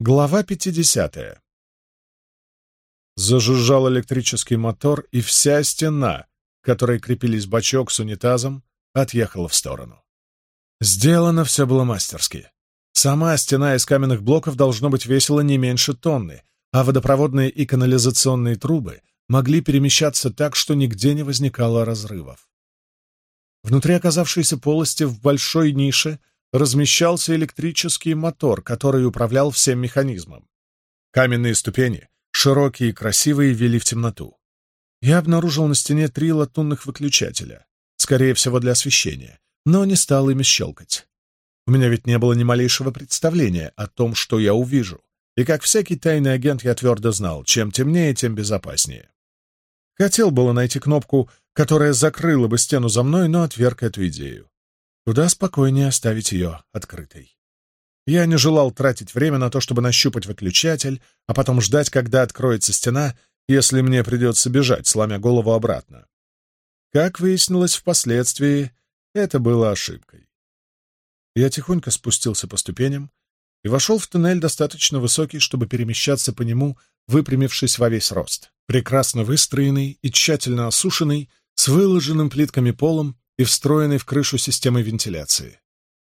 Глава 50. Зажужжал электрический мотор, и вся стена, которой крепились бачок с унитазом, отъехала в сторону. Сделано все было мастерски. Сама стена из каменных блоков должно быть весила не меньше тонны, а водопроводные и канализационные трубы могли перемещаться так, что нигде не возникало разрывов. Внутри оказавшейся полости в большой нише размещался электрический мотор, который управлял всем механизмом. Каменные ступени, широкие и красивые, вели в темноту. Я обнаружил на стене три латунных выключателя, скорее всего, для освещения, но не стал ими щелкать. У меня ведь не было ни малейшего представления о том, что я увижу. И как всякий тайный агент я твердо знал, чем темнее, тем безопаснее. Хотел было найти кнопку, которая закрыла бы стену за мной, но отверг эту идею. Куда спокойнее оставить ее открытой. Я не желал тратить время на то, чтобы нащупать выключатель, а потом ждать, когда откроется стена, если мне придется бежать, сломя голову обратно. Как выяснилось впоследствии, это было ошибкой. Я тихонько спустился по ступеням и вошел в туннель достаточно высокий, чтобы перемещаться по нему, выпрямившись во весь рост. Прекрасно выстроенный и тщательно осушенный, с выложенным плитками полом и встроенной в крышу системой вентиляции.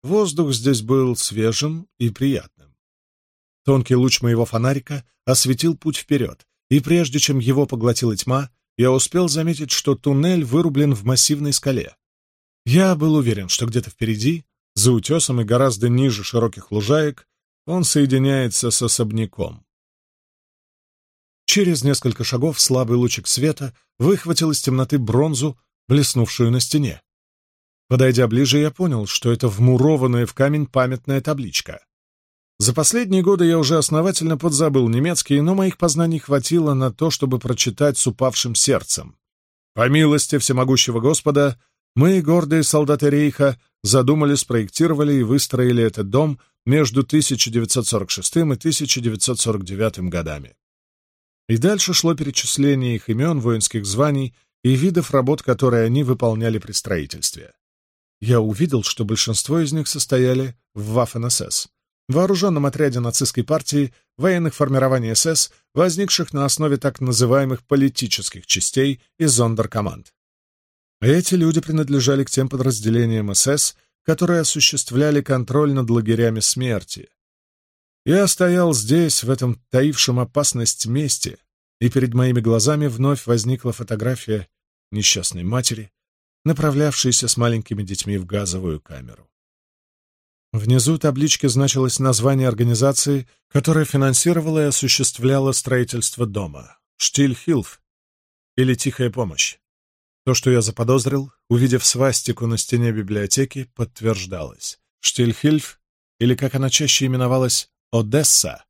Воздух здесь был свежим и приятным. Тонкий луч моего фонарика осветил путь вперед, и прежде чем его поглотила тьма, я успел заметить, что туннель вырублен в массивной скале. Я был уверен, что где-то впереди, за утесом и гораздо ниже широких лужаек, он соединяется с особняком. Через несколько шагов слабый лучик света выхватил из темноты бронзу, блеснувшую на стене. Подойдя ближе, я понял, что это вмурованная в камень памятная табличка. За последние годы я уже основательно подзабыл немецкий, но моих познаний хватило на то, чтобы прочитать с упавшим сердцем. По милости всемогущего Господа, мы, гордые солдаты Рейха, задумали, спроектировали и выстроили этот дом между 1946 и 1949 годами. И дальше шло перечисление их имен, воинских званий и видов работ, которые они выполняли при строительстве я увидел, что большинство из них состояли в Waffen-СС, вооруженном отряде нацистской партии военных формирований СС, возникших на основе так называемых политических частей и зондеркоманд. Эти люди принадлежали к тем подразделениям СС, которые осуществляли контроль над лагерями смерти. Я стоял здесь, в этом таившем опасность месте, и перед моими глазами вновь возникла фотография несчастной матери, направлявшиеся с маленькими детьми в газовую камеру. Внизу таблички значилось название организации, которая финансировала и осуществляла строительство дома — «Штильхилф» или «Тихая помощь». То, что я заподозрил, увидев свастику на стене библиотеки, подтверждалось. «Штильхильф», или, как она чаще именовалась, «Одесса»,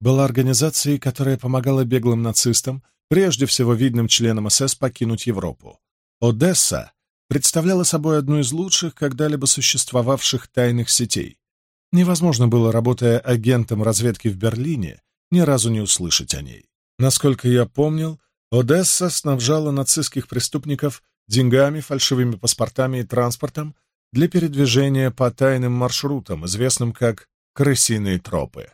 была организацией, которая помогала беглым нацистам, прежде всего видным членам СС, покинуть Европу. «Одесса» представляла собой одну из лучших когда-либо существовавших тайных сетей. Невозможно было, работая агентом разведки в Берлине, ни разу не услышать о ней. Насколько я помнил, Одесса снабжала нацистских преступников деньгами, фальшивыми паспортами и транспортом для передвижения по тайным маршрутам, известным как «крысиные тропы».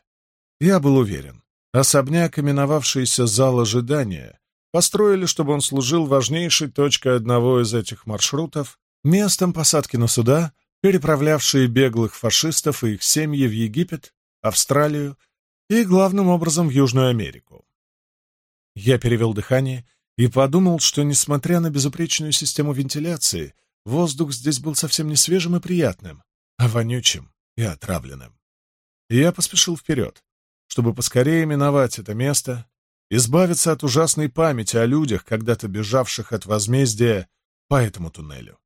Я был уверен, особняк, именовавшийся «Зал ожидания», построили, чтобы он служил важнейшей точкой одного из этих маршрутов, местом посадки на суда, переправлявшие беглых фашистов и их семьи в Египет, Австралию и, главным образом, в Южную Америку. Я перевел дыхание и подумал, что, несмотря на безупречную систему вентиляции, воздух здесь был совсем не свежим и приятным, а вонючим и отравленным. И я поспешил вперед, чтобы поскорее миновать это место, избавиться от ужасной памяти о людях, когда-то бежавших от возмездия по этому туннелю.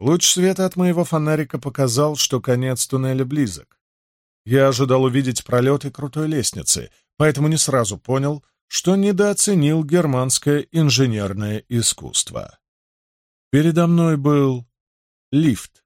Луч света от моего фонарика показал, что конец туннеля близок. Я ожидал увидеть пролеты крутой лестницы, поэтому не сразу понял, что недооценил германское инженерное искусство. Передо мной был лифт.